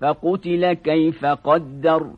فقتل كيف قدر